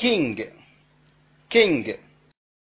king. King.